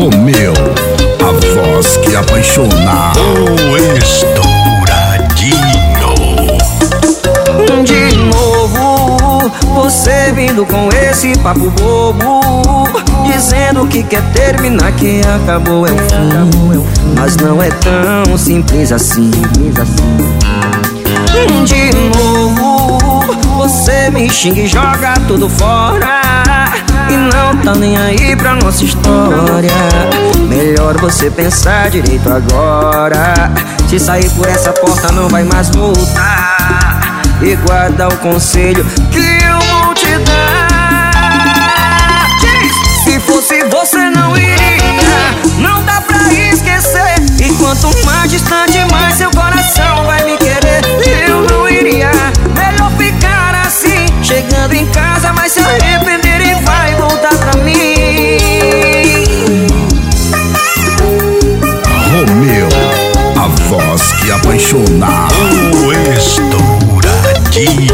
Romeu, a voz que apaixona. Oh, estouradinho. De novo, você vindo com esse papo bobo. Dizendo que quer terminar, que acabou é o fim. Mas não é tão simples assim. Simples assim. De novo você me xinga e joga tudo fora. E não tá nem aí pra nossa história. Melhor você pensar direito agora. Se sair por essa porta não vai mais voltar. E guarda o conselho que eu vou te dar voz que apaixona. O estouradinho.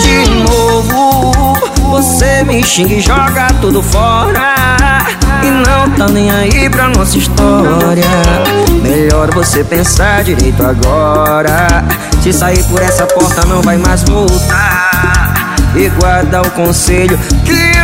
De novo, você me xinga e joga tudo fora E não tá nem aí pra nossa história Melhor você pensar direito agora Se sair por essa porta não vai mais voltar E guarda o conselho que eu